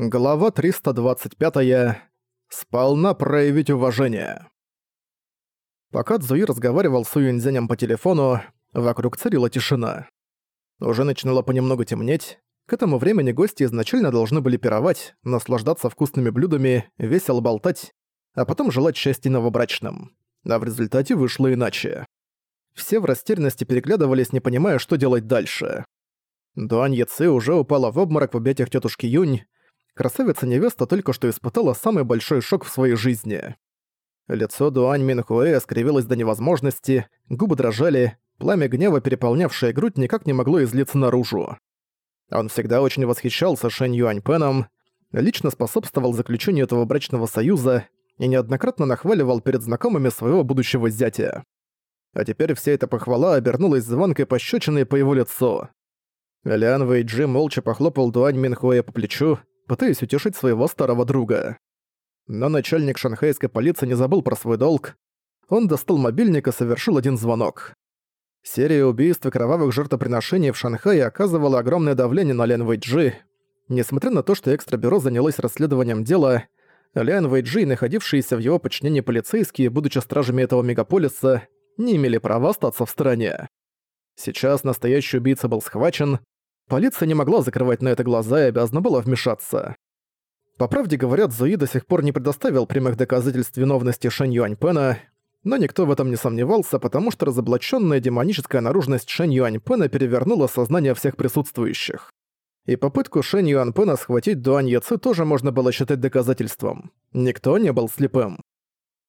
Глава 325. Сполна проявить уважение. Пока Цзуи разговаривал с Уюньцзянем по телефону, вокруг царила тишина. Уже начинало понемногу темнеть. К этому времени гости изначально должны были пировать, наслаждаться вкусными блюдами, весело болтать, а потом желать счастья новобрачным. А в результате вышло иначе. Все в растерянности переглядывались, не понимая, что делать дальше. Дуань Яци уже упала в обморок в объятиях тетушки Юнь, красавица-невеста только что испытала самый большой шок в своей жизни. Лицо Дуань Минхуэ скривилось до невозможности, губы дрожали, пламя гнева, переполнявшее грудь, никак не могло излиться наружу. Он всегда очень восхищался Шэнь Юаньпеном, лично способствовал заключению этого брачного союза и неоднократно нахваливал перед знакомыми своего будущего зятя. А теперь вся эта похвала обернулась звонкой пощечиной по его лицу. Лян Вэйджи молча похлопал Дуань Минхуэ по плечу, пытаясь утешить своего старого друга. Но начальник шанхайской полиции не забыл про свой долг. Он достал мобильник и совершил один звонок. Серия убийств и кровавых жертвоприношений в Шанхае оказывала огромное давление на Лян Вэйджи. Несмотря на то, что экстрабюро занялось расследованием дела, Лян Вэйджи находившиеся в его подчинении полицейские, будучи стражами этого мегаполиса, не имели права остаться в стороне. Сейчас настоящий убийца был схвачен, Полиция не могла закрывать на это глаза и обязана была вмешаться. По правде говоря, Зуи до сих пор не предоставил прямых доказательств виновности Шэнь Юаньпена, но никто в этом не сомневался, потому что разоблаченная демоническая наружность Шэнь Юаньпена перевернула сознание всех присутствующих. И попытку Шэнь Юаньпена схватить Дуань Яци тоже можно было считать доказательством. Никто не был слепым.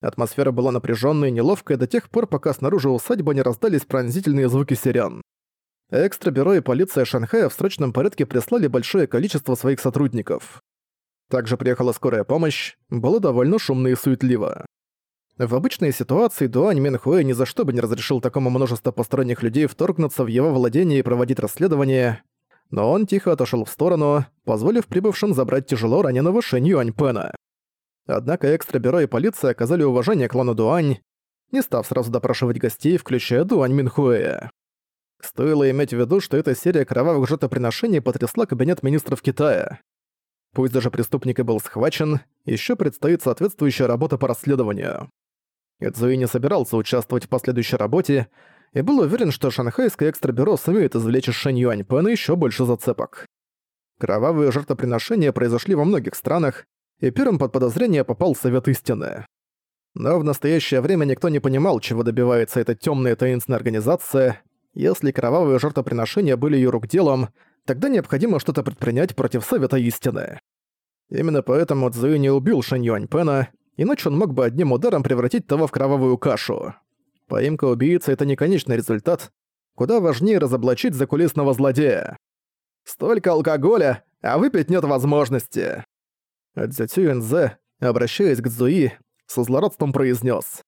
Атмосфера была напряженной и неловкой до тех пор, пока снаружи усадьбы не раздались пронзительные звуки сирен. Экстрабюро и полиция Шанхая в срочном порядке прислали большое количество своих сотрудников. Также приехала скорая помощь, было довольно шумно и суетливо. В обычной ситуации Дуань Минхуэ ни за что бы не разрешил такому множеству посторонних людей вторгнуться в его владение и проводить расследование, но он тихо отошел в сторону, позволив прибывшим забрать тяжело раненого Шэнь Юаньпена. Однако экстрабюро и полиция оказали уважение клану Дуань, не став сразу допрашивать гостей, включая Дуань Минхуэ. Стоило иметь в виду, что эта серия кровавых жертвоприношений потрясла кабинет министров Китая. Пусть даже преступник и был схвачен, еще предстоит соответствующая работа по расследованию. Эдзуи не собирался участвовать в последующей работе и был уверен, что шанхайское экстрабюро сумеет извлечь из Шэнь Юаньпэна еще больше зацепок. Кровавые жертвоприношения произошли во многих странах, и первым под подозрение попал Совет Истины. Но в настоящее время никто не понимал, чего добивается эта темная таинственная организация, если кровавые жертвоприношения были ее рук делом, тогда необходимо что-то предпринять против Совета Истины. Именно поэтому Цзуи не убил Шэнь Юаньпена, иначе он мог бы одним ударом превратить того в кровавую кашу. Поимка убийцы — это не конечный результат, куда важнее разоблачить закулисного злодея. Столько алкоголя, а выпить нет возможности. Цзю Юнзе, обращаясь к Цзуи, со злорадством произнес: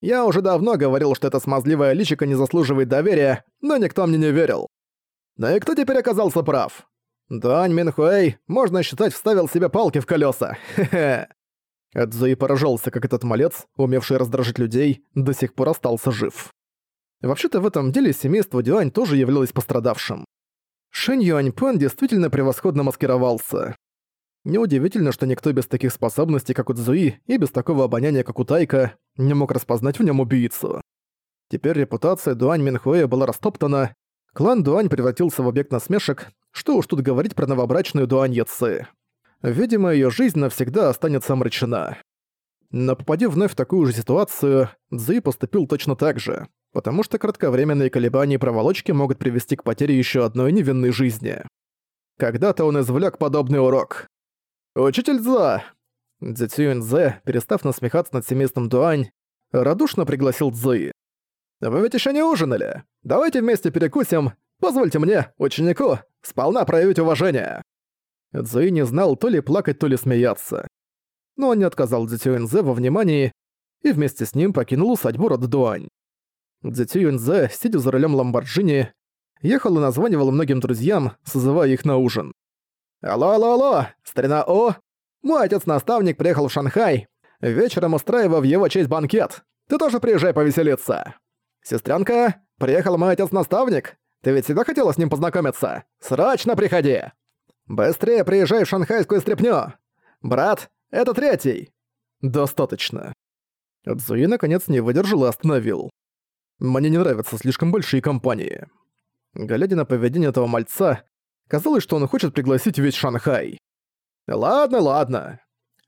я уже давно говорил, что эта смазливая личика не заслуживает доверия, но никто мне не верил. Ну и кто теперь оказался прав? Дуань Минхуэй, можно считать, вставил себе палки в колеса. Хе-хе. Эдзуи поражался, как этот малец, умевший раздражить людей, до сих пор остался жив. Вообще-то в этом деле семейство Дюань тоже являлось пострадавшим. Шэнь Юаньпэн действительно превосходно маскировался. Неудивительно, что никто без таких способностей, как у Цзуи, и без такого обоняния, как у Тайка, не мог распознать в нем убийцу. Теперь репутация Дуань Минхуэя была растоптана, клан Дуань превратился в объект насмешек, что уж тут говорить про новобрачную Дуань Яцы. Видимо, ее жизнь навсегда останется омрачена. Но попадя вновь в такую же ситуацию, Цзуи поступил точно так же, потому что кратковременные колебания и проволочки могут привести к потере еще одной невинной жизни. Когда-то он извлек подобный урок. «Учитель За!» Цзюнь Зе, перестав насмехаться над семейством Дуань, радушно пригласил Цзуи. «Вы ведь еще не ужинали? Давайте вместе перекусим. Позвольте мне, ученику, сполна проявить уважение». Цзуи не знал то ли плакать, то ли смеяться. Но он не отказал Цзюньзе во внимании и вместе с ним покинул усадьбу рода Дуань. Цзюньзе, сидя за рулем Ламборджини, ехал и названивал многим друзьям, созывая их на ужин. «Алло, алло, алло! Старина О! Мой отец-наставник приехал в Шанхай, вечером устраивая в его честь банкет. Ты тоже приезжай повеселиться. Сестренка, приехал мой отец-наставник. Ты ведь всегда хотела с ним познакомиться? Срочно приходи!» «Быстрее приезжай в шанхайскую стряпню! Брат, это третий!» «Достаточно». Цзуи наконец не выдержал и остановил. «Мне не нравятся слишком большие компании». Глядя на поведение этого мальца, казалось, что он хочет пригласить весь Шанхай. «Ладно, ладно».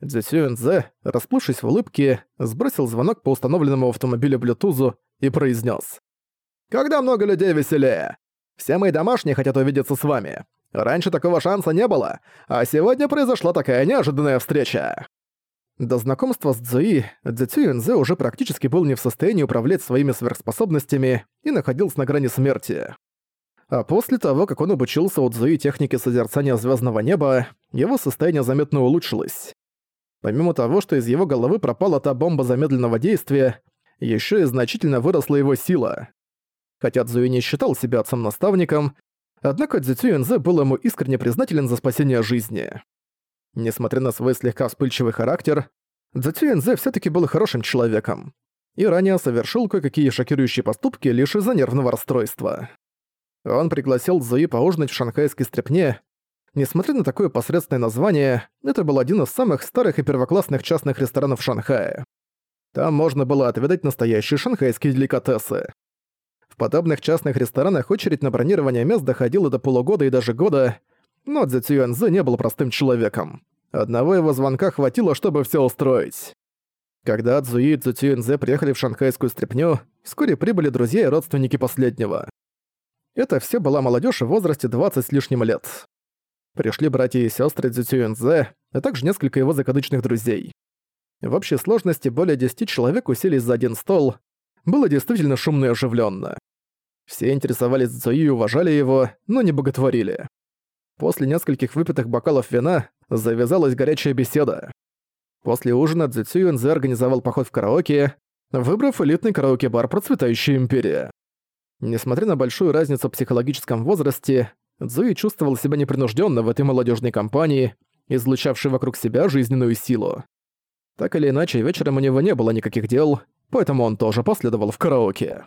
Цзюсюэнзе, расплывшись в улыбке, сбросил звонок по установленному автомобилю Блютузу и произнес: «Когда много людей веселее. Все мои домашние хотят увидеться с вами. Раньше такого шанса не было, а сегодня произошла такая неожиданная встреча». До знакомства с Цзуи, Цзюэнзе уже практически был не в состоянии управлять своими сверхспособностями и находился на грани смерти. А после того, как он обучился у Цзуи технике созерцания звездного неба, его состояние заметно улучшилось. Помимо того, что из его головы пропала та бомба замедленного действия, еще и значительно выросла его сила. Хотя Цзуи не считал себя отцом-наставником, однако Цзюэнзе был ему искренне признателен за спасение жизни. Несмотря на свой слегка вспыльчивый характер, Цзюэнзе все таки был хорошим человеком и ранее совершил кое-какие шокирующие поступки лишь из-за нервного расстройства. Он пригласил Цзуи поужинать в шанхайской стрепне. Несмотря на такое посредственное название, это был один из самых старых и первоклассных частных ресторанов Шанхая. Там можно было отведать настоящие шанхайские деликатесы. В подобных частных ресторанах очередь на бронирование мест доходила до полугода и даже года, но Цзи Цюэнзы не был простым человеком. Одного его звонка хватило, чтобы все устроить. Когда Цзуи и Цюэнзе приехали в шанхайскую стряпню, вскоре прибыли друзья и родственники последнего. Это все была молодежь в возрасте 20 с лишним лет. Пришли братья и сестры Цзи Цюэнзе, а также несколько его закадычных друзей. В общей сложности более 10 человек уселись за один стол. Было действительно шумно и оживленно. Все интересовались Цзуи и уважали его, но не боготворили. После нескольких выпитых бокалов вина завязалась горячая беседа. После ужина Цзи Цюэнзе организовал поход в караоке, выбрав элитный караоке-бар «Процветающая империя». Несмотря на большую разницу в психологическом возрасте, Цзуи чувствовал себя непринужденно в этой молодежной компании, излучавшей вокруг себя жизненную силу. Так или иначе, вечером у него не было никаких дел, поэтому он тоже последовал в караоке.